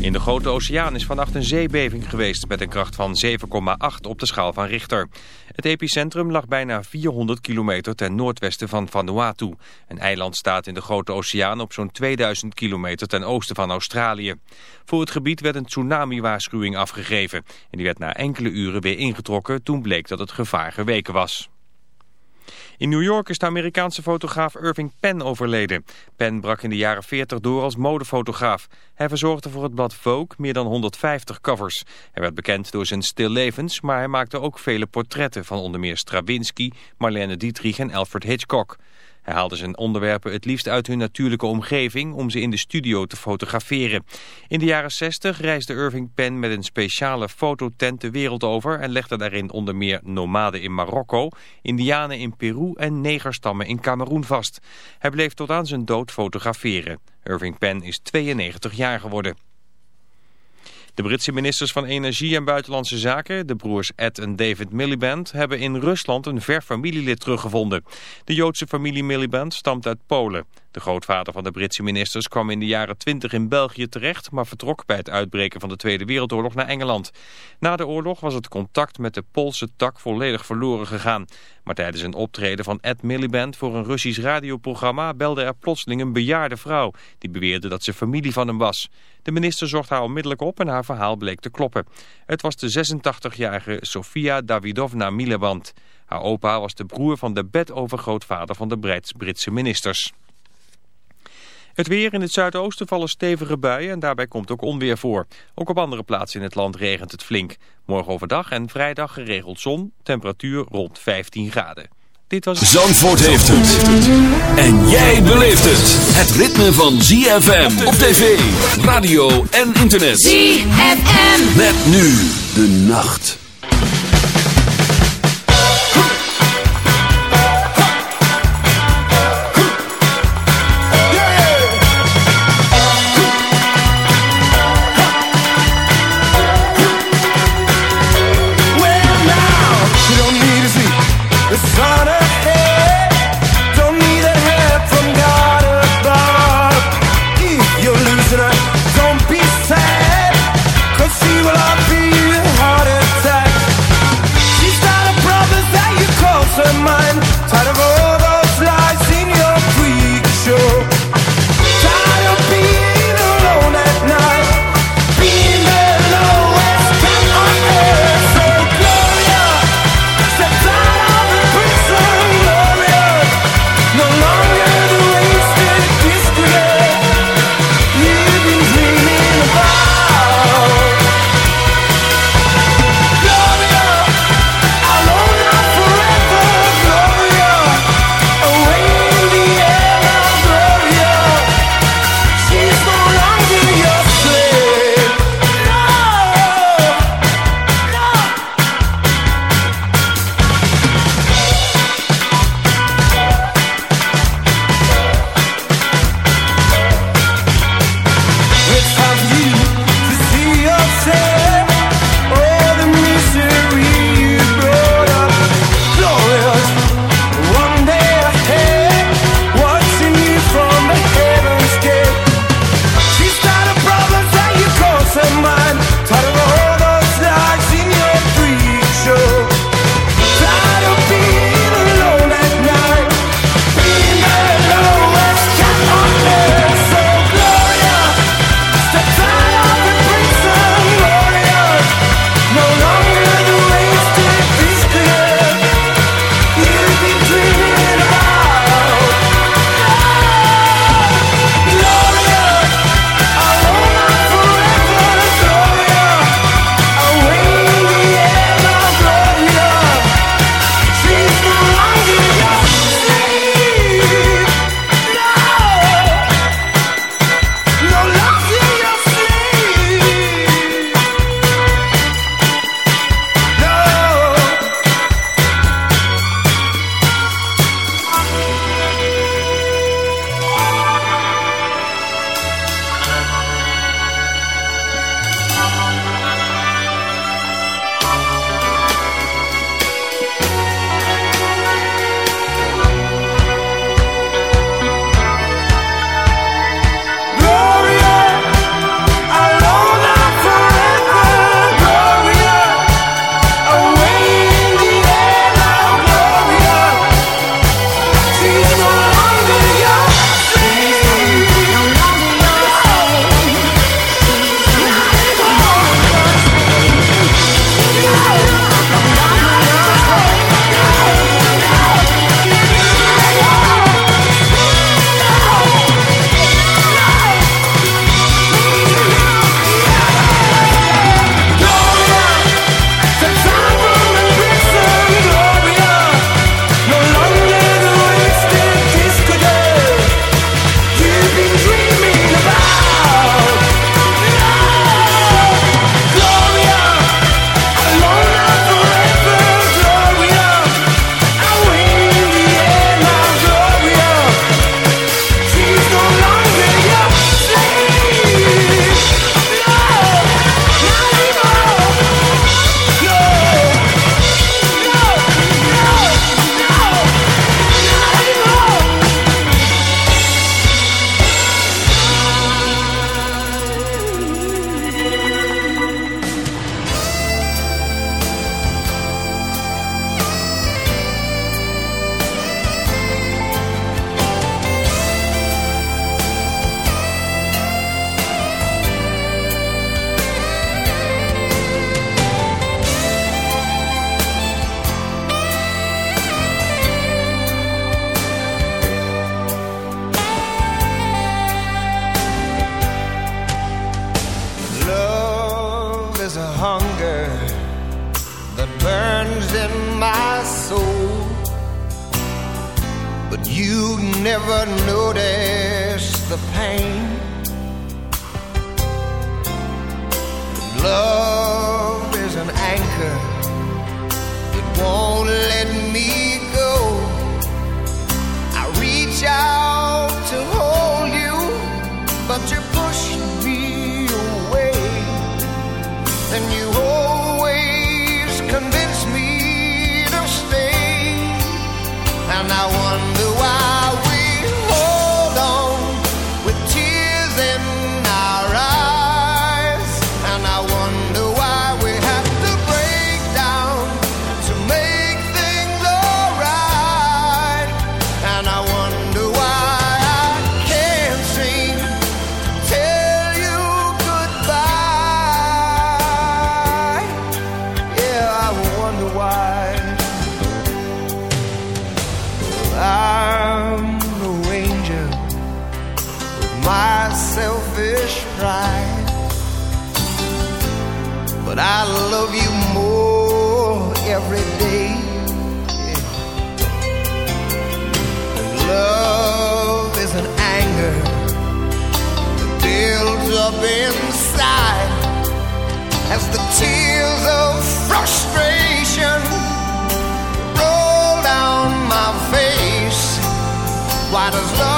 In de Grote Oceaan is vannacht een zeebeving geweest met een kracht van 7,8 op de schaal van Richter. Het epicentrum lag bijna 400 kilometer ten noordwesten van Vanuatu. Een eiland staat in de Grote Oceaan op zo'n 2000 kilometer ten oosten van Australië. Voor het gebied werd een tsunami-waarschuwing afgegeven. En die werd na enkele uren weer ingetrokken toen bleek dat het gevaar geweken was. In New York is de Amerikaanse fotograaf Irving Penn overleden. Penn brak in de jaren 40 door als modefotograaf. Hij verzorgde voor het blad Vogue meer dan 150 covers. Hij werd bekend door zijn stillevens, maar hij maakte ook vele portretten van onder meer Stravinsky, Marlene Dietrich en Alfred Hitchcock. Hij haalde zijn onderwerpen het liefst uit hun natuurlijke omgeving om ze in de studio te fotograferen. In de jaren 60 reisde Irving Penn met een speciale fototent de wereld over en legde daarin onder meer nomaden in Marokko, indianen in Peru en negerstammen in Cameroen vast. Hij bleef tot aan zijn dood fotograferen. Irving Penn is 92 jaar geworden. De Britse ministers van Energie en Buitenlandse Zaken, de broers Ed en David Miliband, hebben in Rusland een ver familielid teruggevonden. De Joodse familie Miliband stamt uit Polen. De grootvader van de Britse ministers kwam in de jaren 20 in België terecht, maar vertrok bij het uitbreken van de Tweede Wereldoorlog naar Engeland. Na de oorlog was het contact met de Poolse tak volledig verloren gegaan. Maar tijdens een optreden van Ed Miliband voor een Russisch radioprogramma belde er plotseling een bejaarde vrouw die beweerde dat ze familie van hem was. De minister zocht haar onmiddellijk op en haar verhaal bleek te kloppen. Het was de 86-jarige Sofia Davidovna Miliband. Haar opa was de broer van de bedovergrootvader van de Britse ministers. Het weer in het zuidoosten vallen stevige buien en daarbij komt ook onweer voor. Ook op andere plaatsen in het land regent het flink. Morgen overdag en vrijdag geregeld zon, temperatuur rond 15 graden. Dit was... Zandvoort heeft het. En jij beleeft het. Het ritme van ZFM op tv, radio en internet. ZFM. Met nu de nacht. not as long.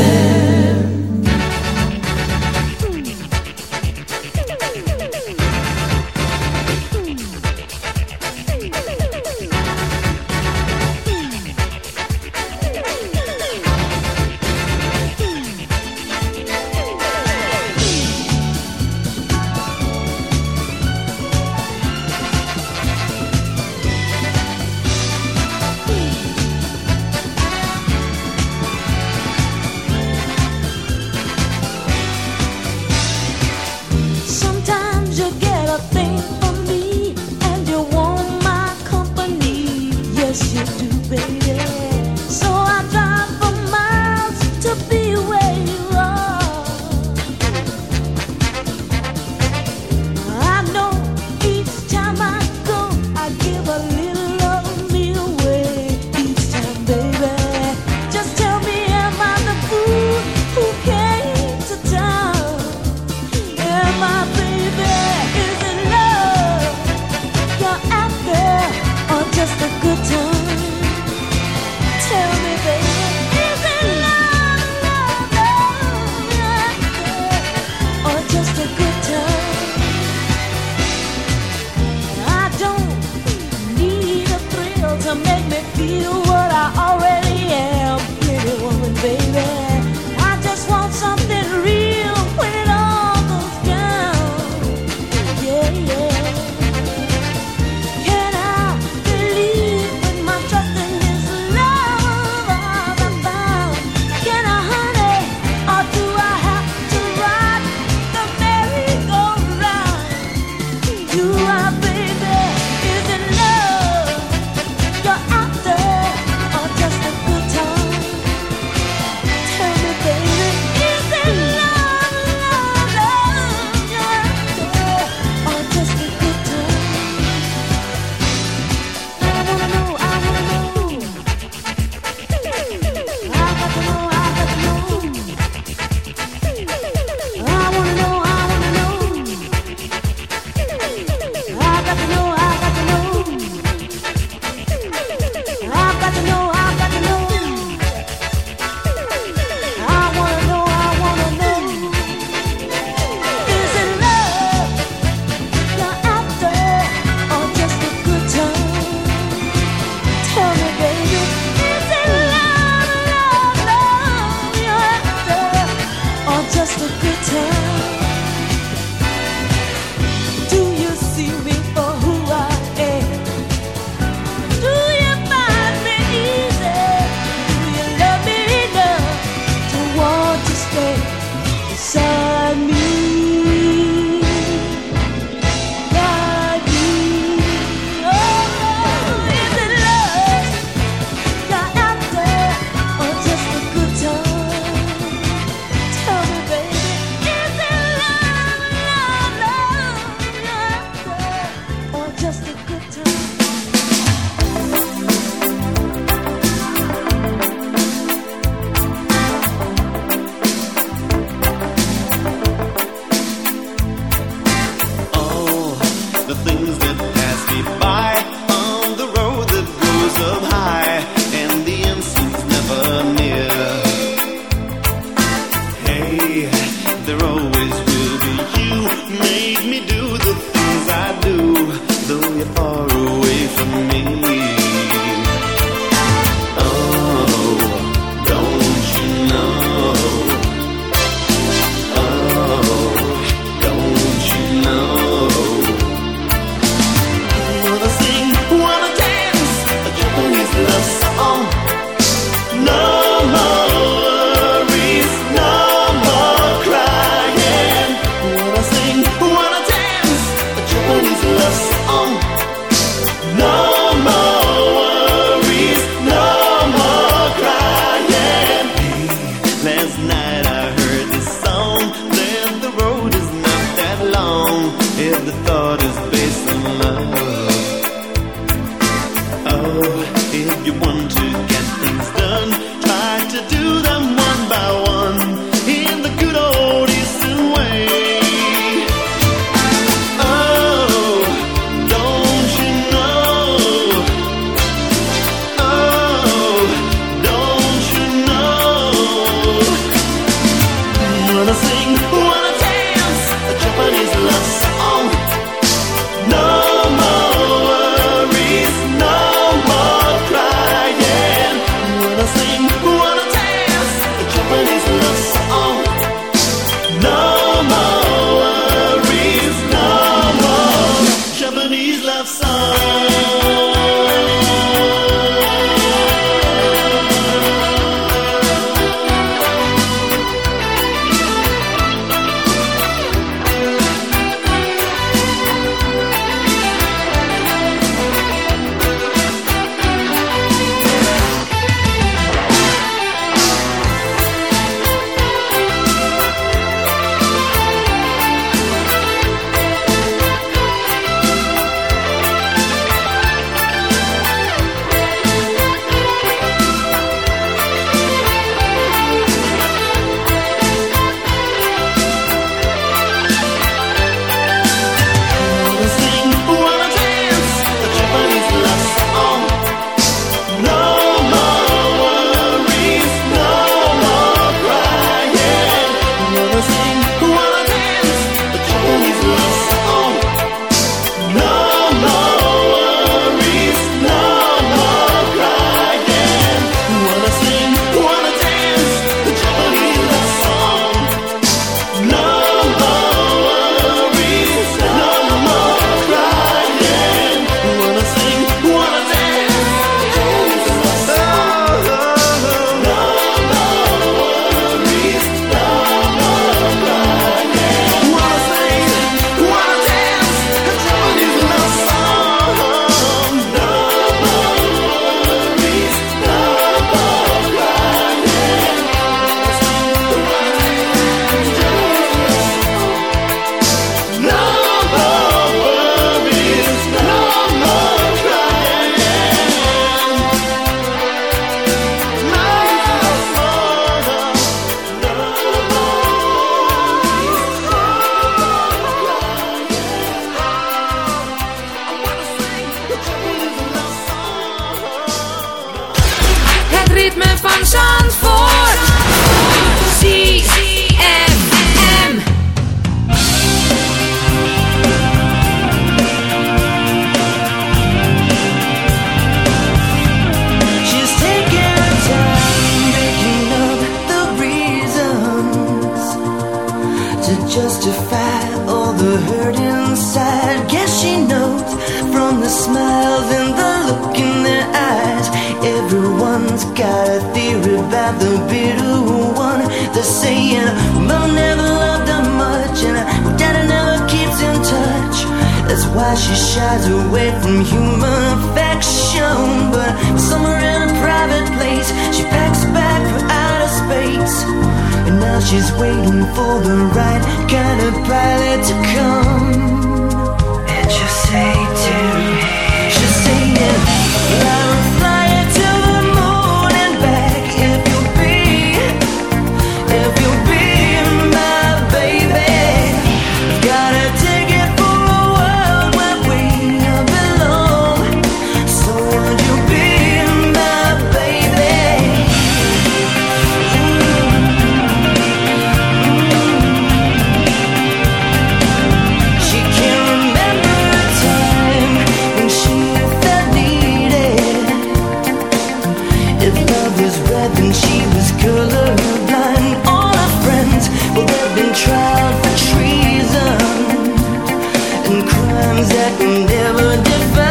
times that can never define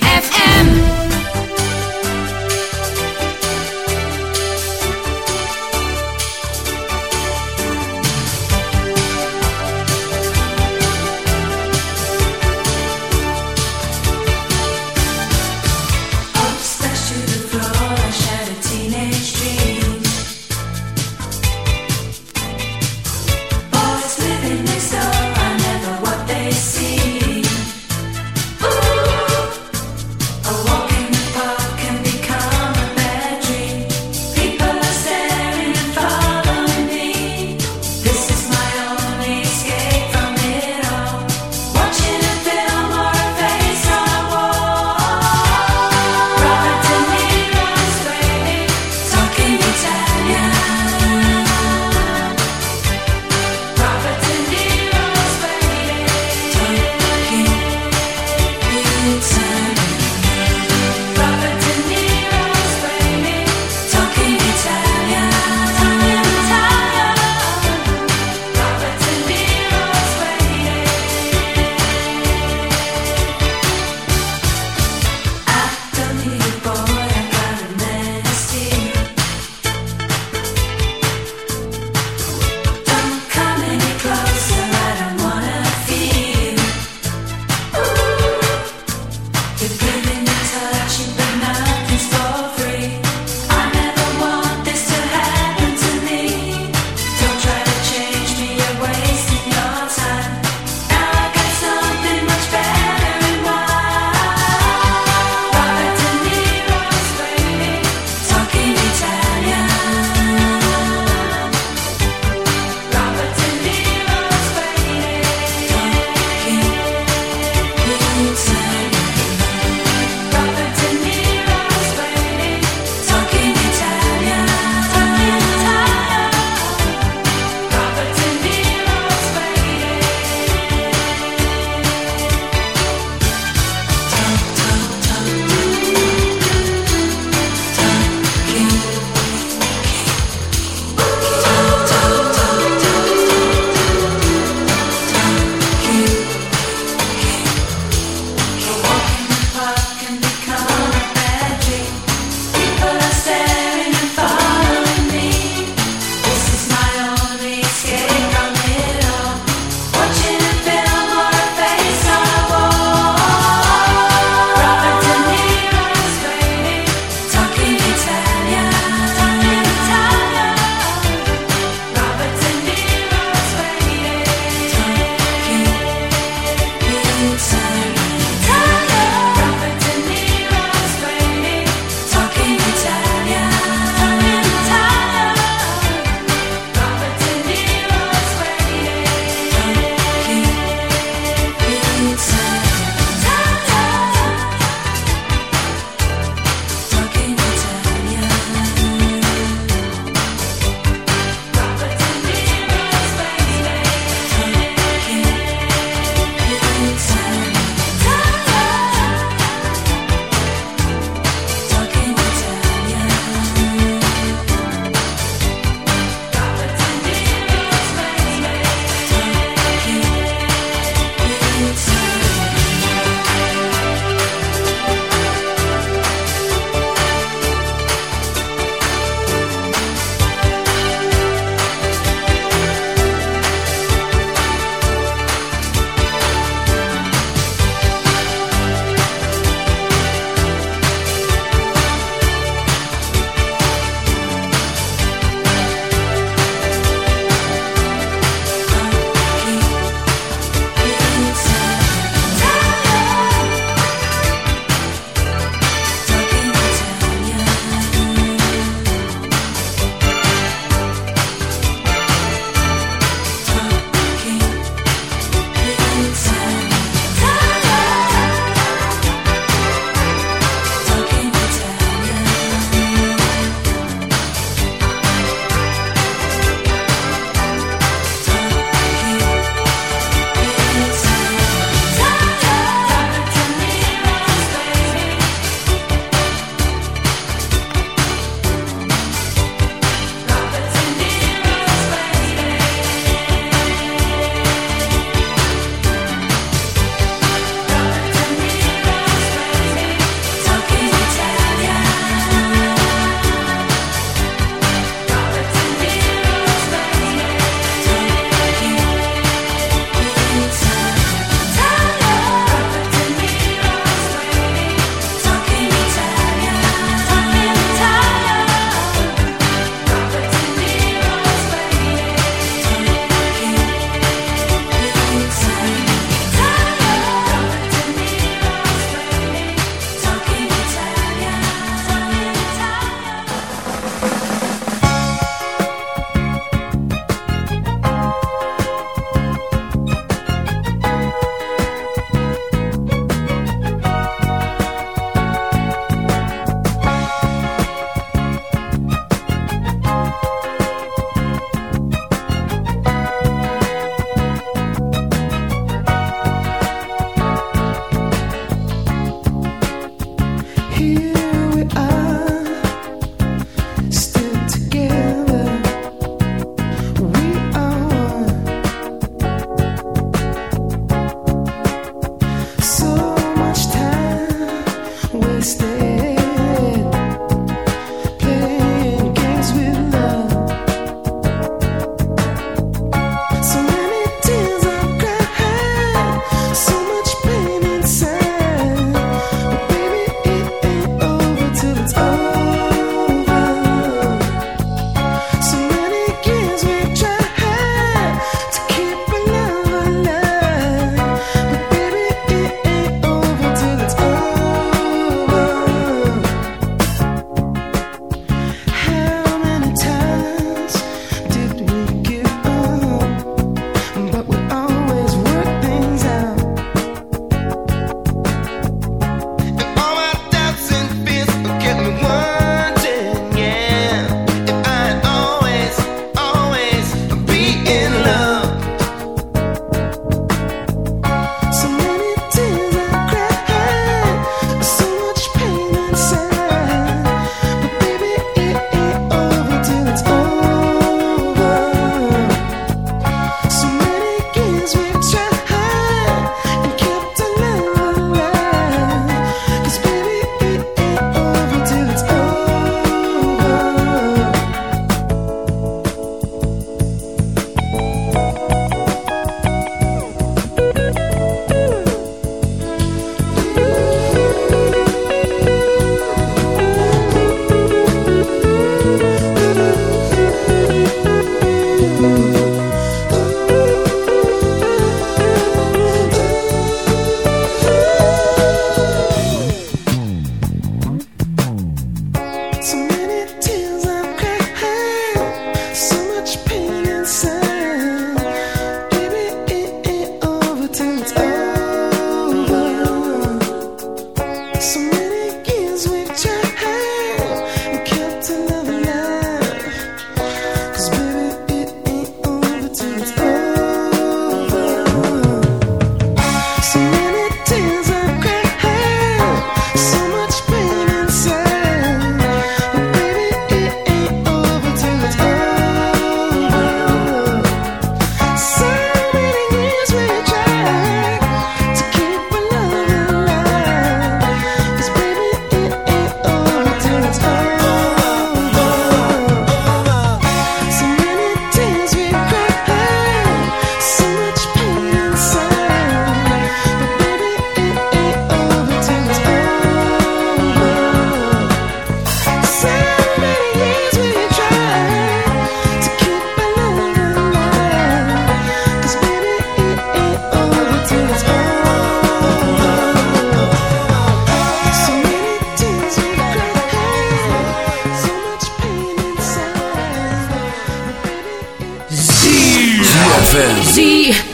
ZFM.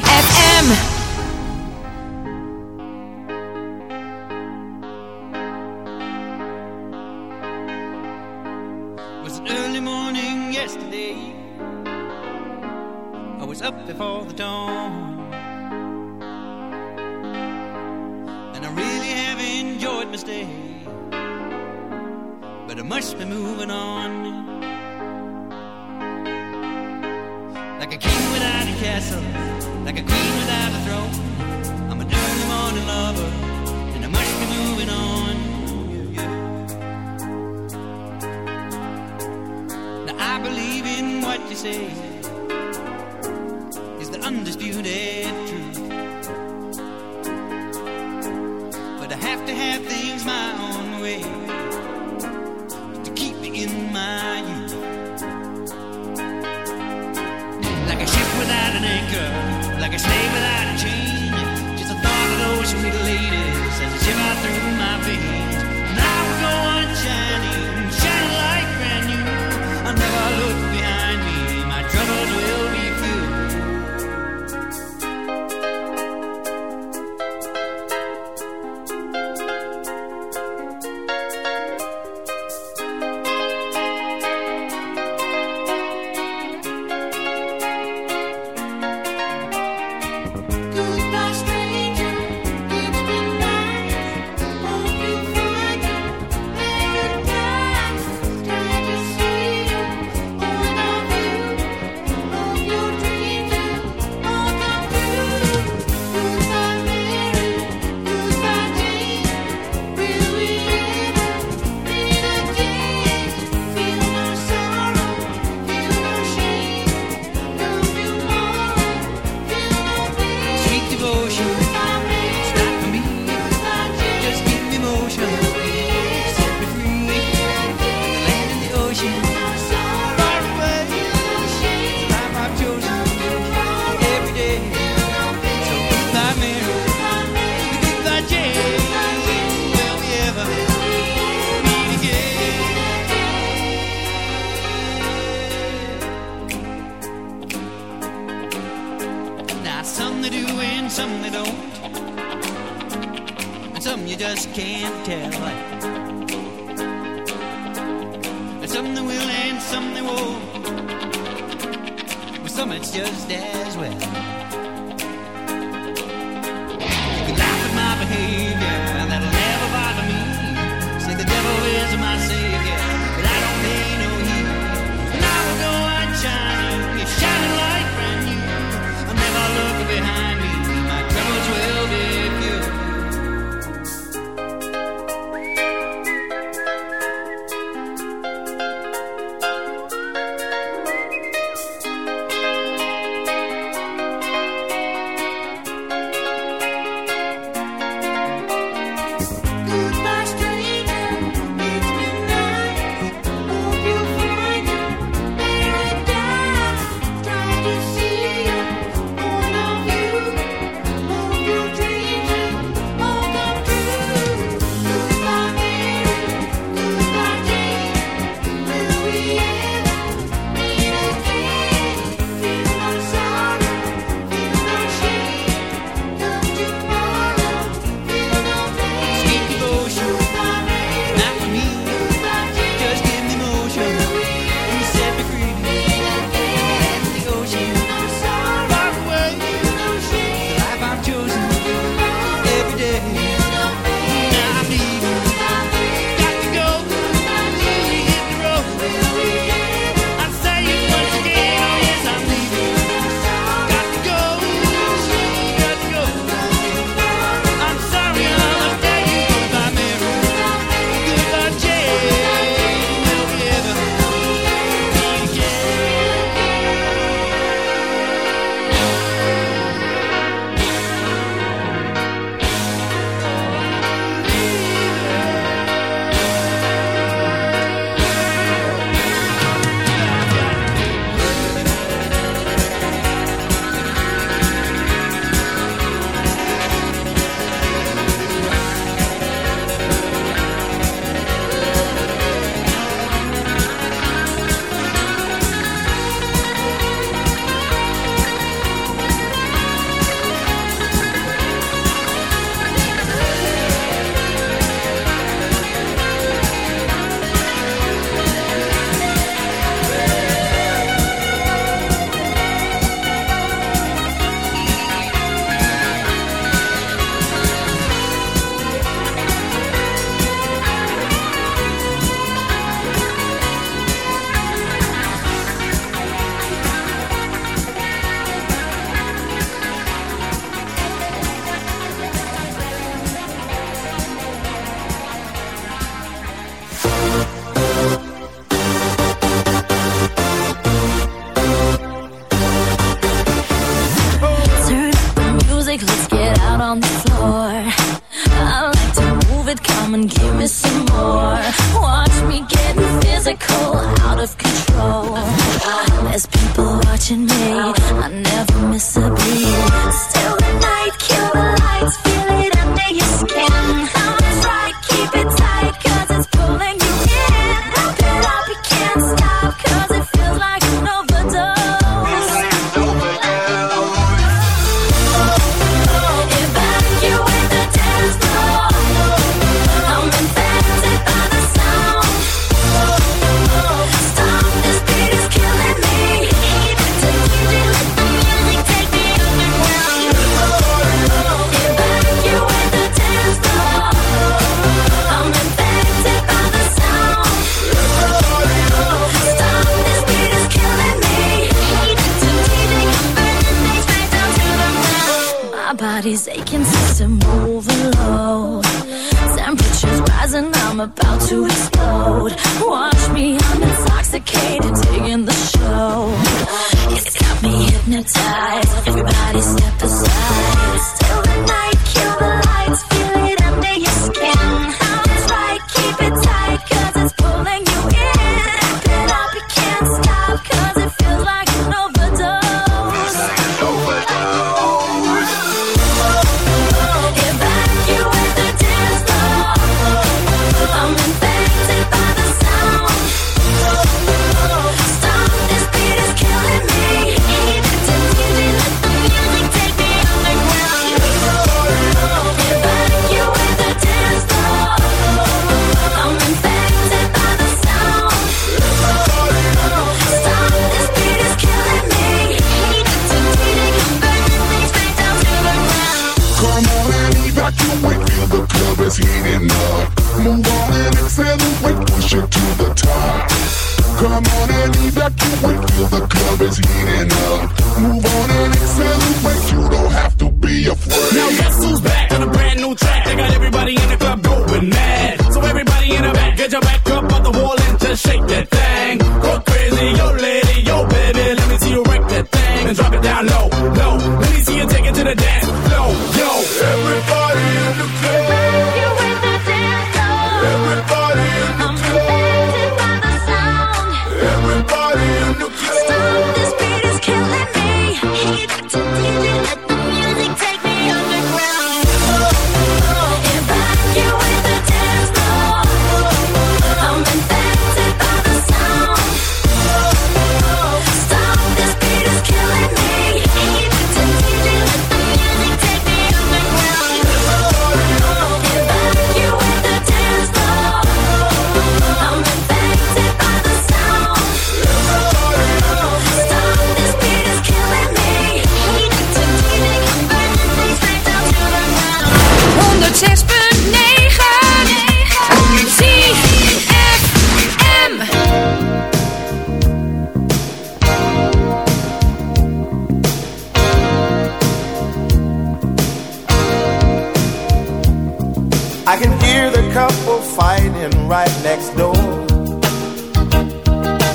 hear the couple fighting right next door.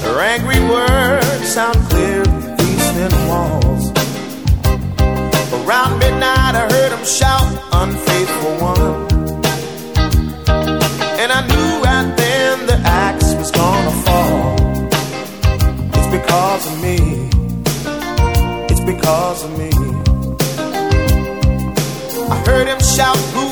Their angry words sound clear through these thin walls. Around midnight, I heard them shout, Unfaithful one. And I knew right then the axe was gonna fall. It's because of me. It's because of me. I heard him shout, Who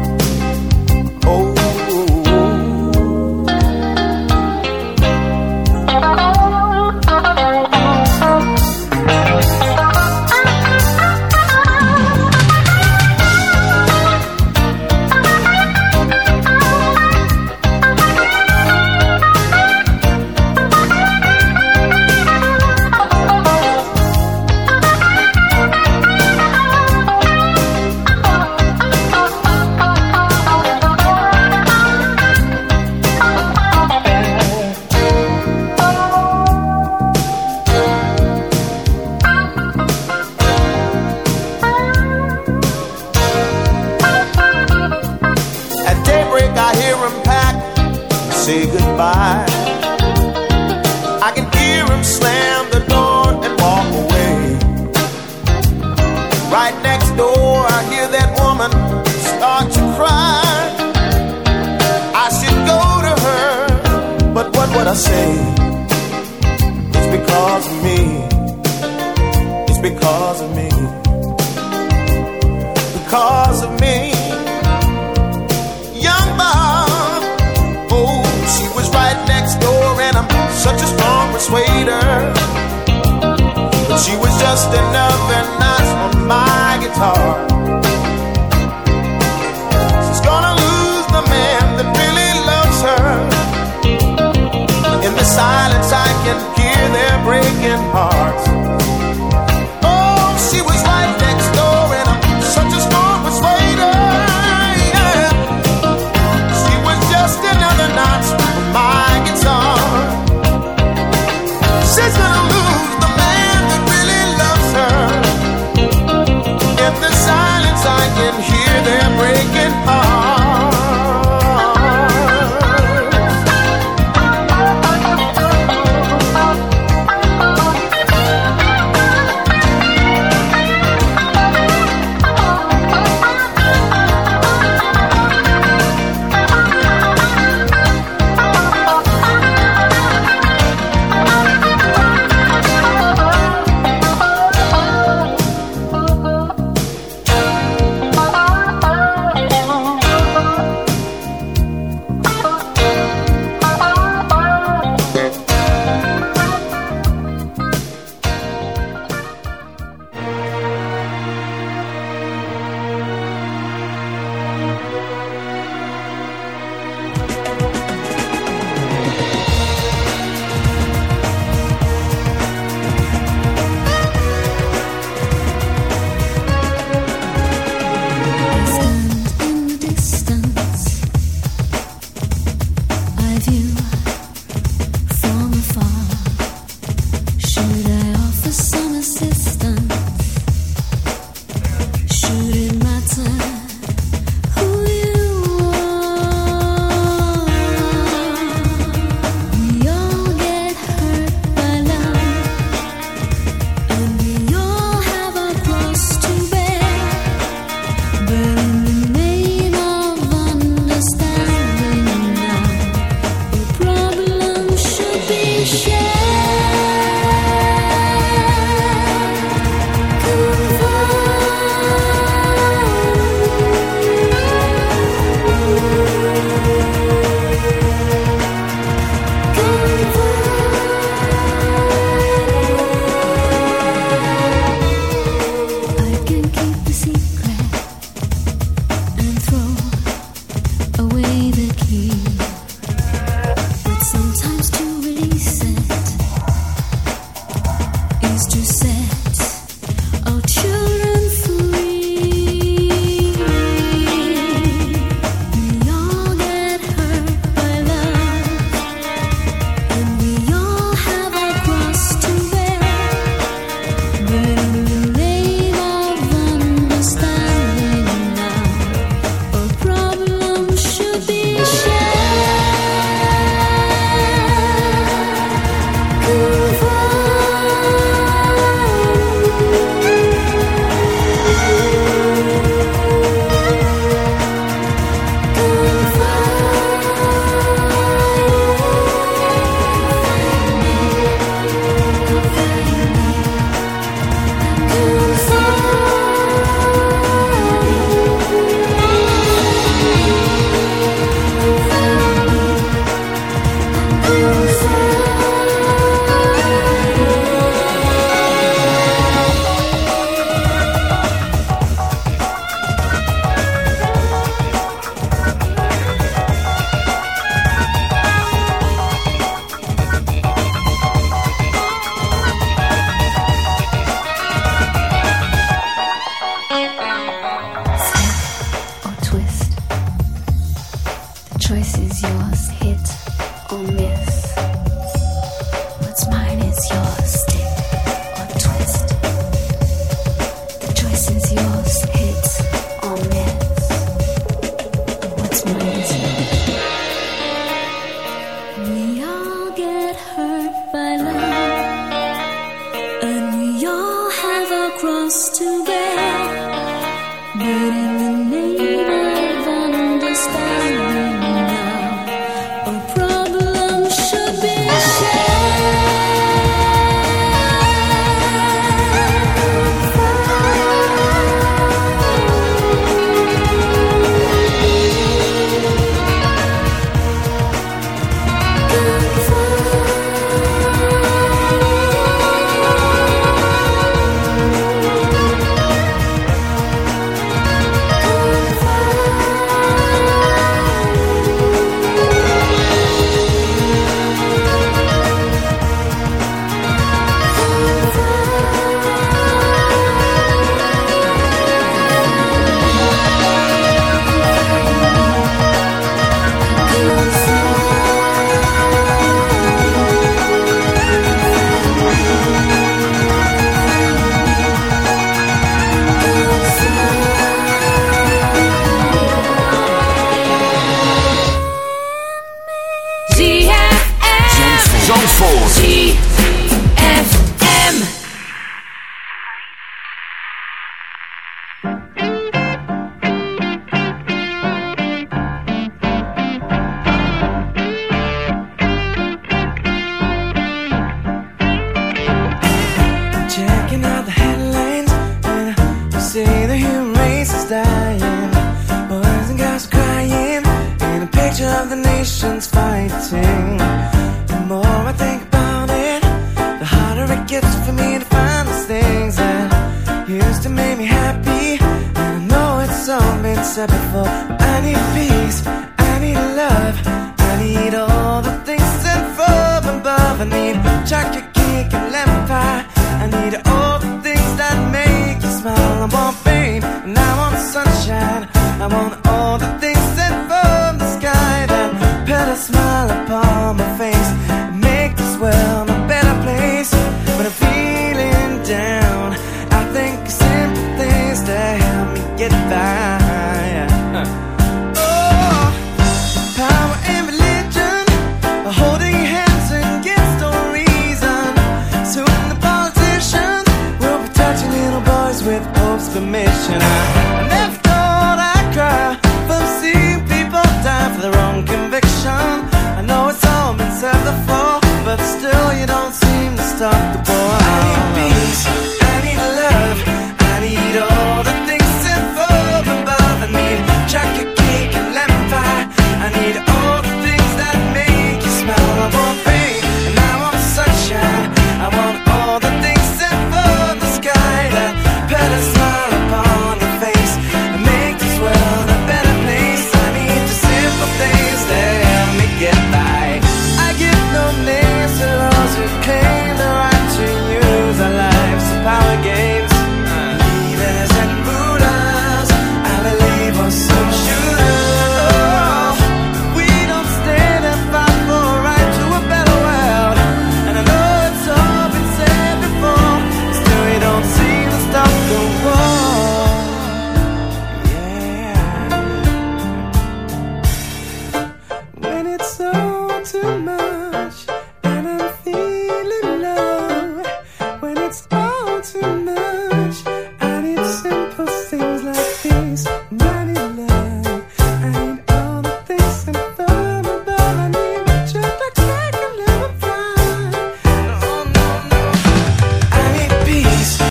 Smile upon my face. Make this world